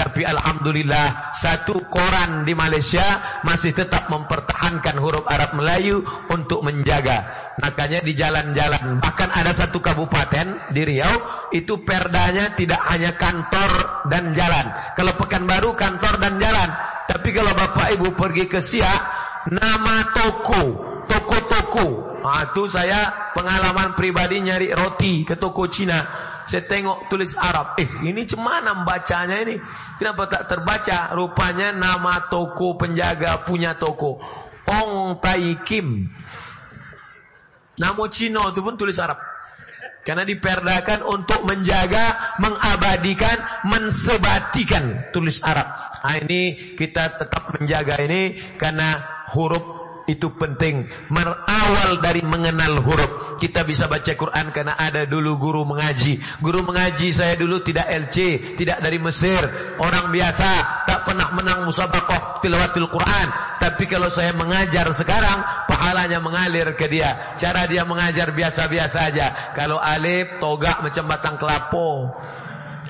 tapi alhamdulillah satu koran di Malaysia masih tetap mempertahankan huruf Arab Melayu untuk menjaga. Makanya di jalan-jalan bahkan ada satu kabupaten di Riau itu perdanya tidak hanya kantor dan jalan. Kalau Pekanbaru kantor dan jalan, tapi kalau Bapak Ibu pergi ke Siak nama toko, toko-toko. Ah tu saya pengalaman pribadi nyari roti ke toko Cina. Saya tengok tulis Arab. Eh, ini cemana membacanya ini? Kenapa tak terbaca? Rupanya nama toko penjaga punya toko. Ong Tai Kim. Nama Cina itu pun tulis Arab. Karena diperdakan untuk menjaga, mengabadikan, mensebatikan tulis Arab. Nah, ini kita tetap menjaga ini karena huruf itu penting. Merawal dari mengenal huruf. Kita bisa baca Quran karena ada dulu guru mengaji. Guru mengaji saya dulu tidak LC tidak dari Mesir. Orang biasa tak pernah menang musabaqah tilawatul Quran. Tapi kalau saya mengajar sekarang pahalanya mengalir ke dia. Cara dia mengajar biasa-biasa aja. Kalau alif togak macam batang kelapo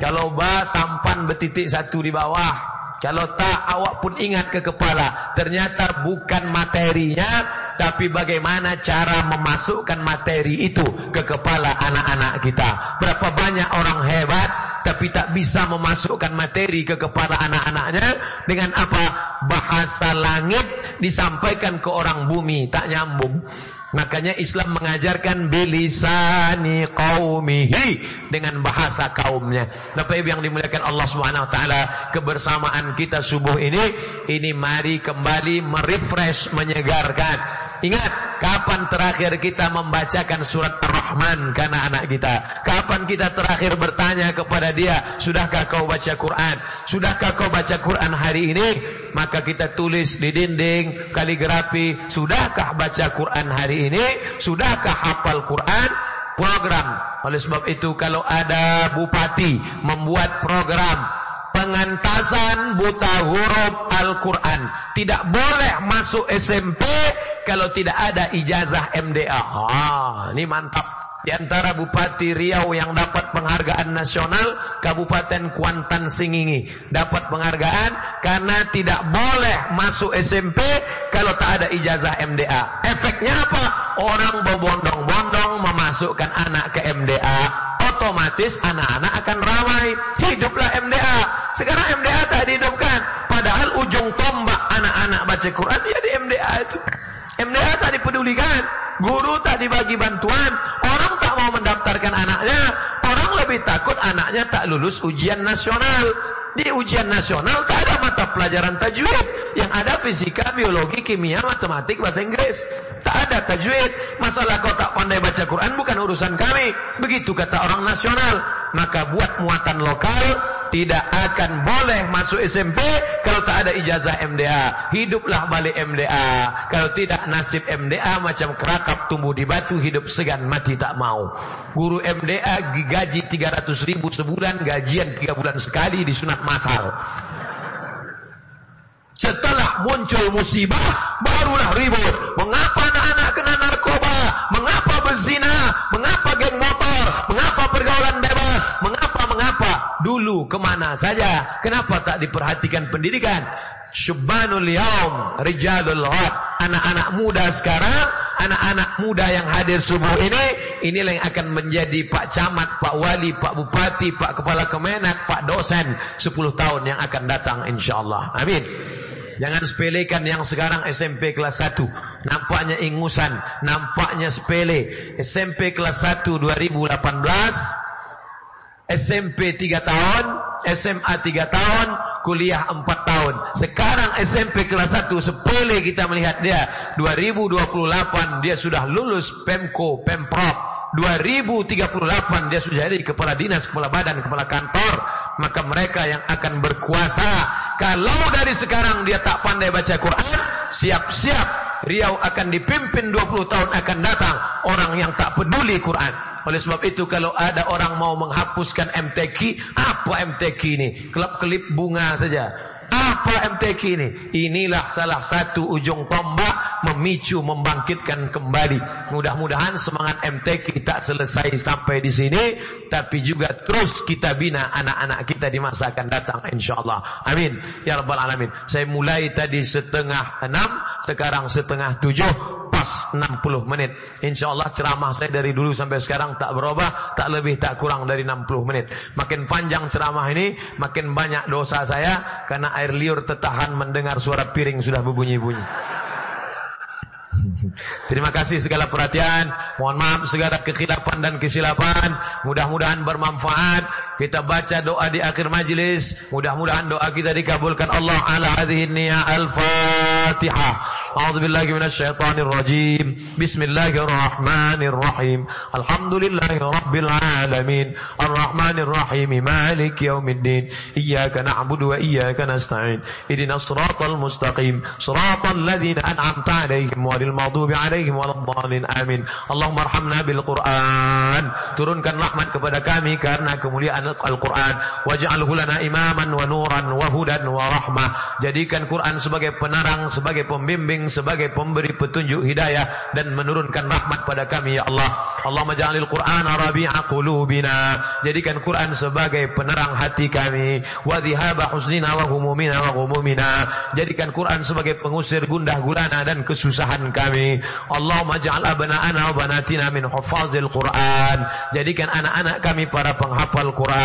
kalau ba sampan betitik satu di bawah kalau tak awak pun ingat ke kepala. Ternyata bukan materinya Tapi bagaimana cara memasukkan materi itu Ke kepala anak-anak kita. Berapa banyak orang hebat Tapi tak bisa memasukkan materi ke kepala anak-anaknya. Dengan apa? Bahasa langit disampaikan ke orang bumi. Tak nyambung Makanya Islam mengajarkan bilisani qaumihi dengan bahasa kaumnya. Bapak Ibu yang dimuliakan Allah Subhanahu wa taala, kebersamaan kita subuh ini ini mari kembali merefresh menyegarkan. Ingat, kapan terakhir kita membacakan surat Ar-Rahman ke anak-anak kita? Kapan kita terakhir bertanya kepada dia, sudahkah kau baca Quran? Sudahkah kau baca Quran hari ini? Maka kita tulis di dinding, kaligrafi, sudahkah baca Quran hari ini? Sudahkah hafal Quran? Program. Oleh sebab itu, kalau ada bupati membuat program pengantasan buta huruf Al-Quran. Tidak boleh masuk SMP kalau tidak ada ijazah MDA. Ha, ini mantap. di antara Bupati Riau yang dapat penghargaan nasional, Kabupaten Kuantan Singingi dapat penghargaan karena tidak boleh masuk SMP kalau tak ada ijazah MDA. Efeknya apa? Orang berbondong-bondong memasukkan anak ke MDA. Otomatis anak-anak akan ramai. Hiduplah MDA. Sekarang MDA tak dihidupkan. Padahal ujung tombak anak-anak baca Quran ya di MDA itu. MDA tak dipedulikan. Guru tak dibagi bantuan. Orang tak mau mendaftarkan anaknya. Orang lebih takut anaknya tak lulus ujian nasional. Di ujian nasional tak ada mata pelajaran tajwid. Yang ada fisika, biologi, kimia, matematik, bahasa Inggris. Tak ada tajwid. Masalah kau tak pandai baca Quran bukan urusan kami. Begitu kata orang nasional. Maka buat muatan lokal tidak akan boleh masuk SMP kalau tak ada ijazah MDA. Hiduplah balik MDA. Kalau tidak nasib MDA macam kerakap tumbuh di batu hidup segan mati tak mau. Guru MDA gaji 300 ribu sebulan gajian 3 bulan sekali disunat masal. Setelah muncul musibah barulah ribut. Mengapa anak-anak kena narkoba? Mengapa berzina? Mengapa geng motor? Mengapa pergaulan bebas? Mengapa? Dulu kemana saja? Kenapa tak diperhatikan pendidikan? Syubbanul yaum rijalul ghat. Anak-anak muda sekarang, anak-anak muda yang hadir subuh ini, inilah yang akan menjadi Pak Camat, Pak Wali, Pak Bupati, Pak Kepala Kemenak, Pak Dosen 10 tahun yang akan datang insyaAllah. Amin. Jangan sepelekan yang sekarang SMP kelas 1. Nampaknya ingusan, nampaknya sepele. SMP kelas 1 2018, SMP 3 tahun, SMA 3 tahun, kuliah 4 tahun. Sekarang SMP kelas 1 sepele kita melihat dia. 2028 dia sudah lulus Pemko, Pemprov. 2038 dia sudah jadi kepala dinas, kepala badan, kepala kantor. Maka mereka yang akan berkuasa. Kalau dari sekarang dia tak pandai baca Quran, siap-siap Riau akan dipimpin 20 tahun akan datang orang yang tak peduli Quran. Oleh sebab itu kalau ada orang mau menghapuskan MTQ, apa MTQ ini? Kelip-kelip bunga saja. Apa MTQ ini? Inilah salah satu ujung tombak memicu membangkitkan kembali. Mudah-mudahan semangat MTQ tak selesai sampai di sini, tapi juga terus kita bina anak-anak kita di masa akan datang insyaallah. Amin. Ya rabbal alamin. Saya mulai tadi setengah enam, sekarang setengah tujuh pas 60 menit. InsyaAllah ceramah saya dari dulu sampai sekarang tak berubah, tak lebih tak kurang dari 60 menit. Makin panjang ceramah ini, makin banyak dosa saya, karena air liur tertahan mendengar suara piring sudah berbunyi-bunyi. Terima kasih segala perhatian. Mohon maaf segala kekhilafan dan kesilapan. Mudah-mudahan bermanfaat. Kita baca doa di akhir majlis. Mudah-mudahan doa kita dikabulkan Allah ala hadhihi niyya al-Fatihah. A'udzu billahi minasyaitonir rajim. Bismillahirrahmanirrahim. Alhamdulillahi rabbil alamin. Arrahmanir rahim. Maliki yaumiddin. Iyyaka na'budu wa iyyaka nasta'in. Ihdinas siratal mustaqim. Siratal ladzina an'amta 'alaihim ghairil maghdubi 'alaihim waladdallin. Amin. Allahumma arhamna bil Qur'an. Turunkan rahmat kepada kami karena kemuliaan Al-Qur'an. Waj'alhu lana imaman wa nuran wa hudan wa rahmah. Jadikan Quran sebagai penerang, sebagai pembimbing, sebagai pemberi petunjuk hidayah dan menurunkan rahmat pada kami ya Allah. Allahumma ja'alil Qur'an rabi'a qulubina. Jadikan Quran sebagai penerang hati kami wa dhihaba husnina wa humumina wa. Jadikan Quran sebagai pengusir gundah gulana dan kesusahan kami. Allahumma ja'al abna'ana wa banatina min hufazil Quran. Jadikan anak-anak kami para penghafal Quran.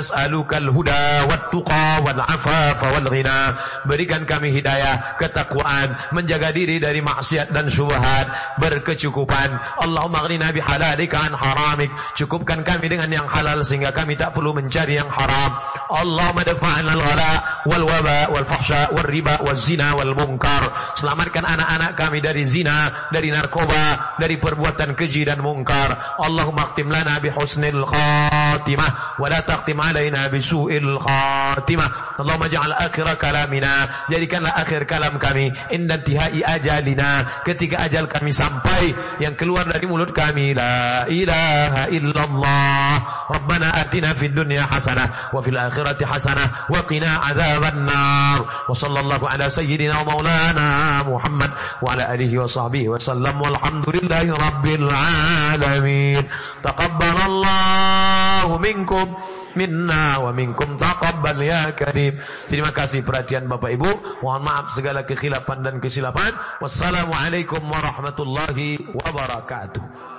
Nas'aluka al-huda wat tuqa wal afafa wal ghina. Berikan kami hidayah, ketakwaan, menjaga diri dari maksiat dan syubhat, berkecukupan. Allahumma bi halalika an haramik. Cukupkan kami dengan yang halal sehingga kami tak perlu mencari yang haram. Allahumma dafa'na al-ghala wal waba wal fahsya wal riba wal zina wal munkar. Selamatkan anak-anak kami dari zina, dari narkoba, dari perbuatan keji dan mungkar. Allahumma akhtim lana bi husnil الخلق الخاتمة. ولا تختم علينا بسوء الخاتمة. اللهم اجعل آخر كلامنا يعني jadikanlah آخر kalam kami inna tihai ajalina ketika ajal kami sampai yang keluar dari mulut kami la ilaha illallah ربنا آتنا في الدنيا حسنة وفي الآخرة حسنة وقنا عذاب النار. وصلى الله على سيدنا ومولانا محمد وعلى آله وصحبه وسلم والحمد لله رب العالمين. تقبل الله. Minkum minna wa minkum taqabbal ya karim. Terima kasih perhatian Bapak Ibu. Mohon maaf segala kekhilafan dan kesilapan. Wassalamualaikum warahmatullahi wabarakatuh.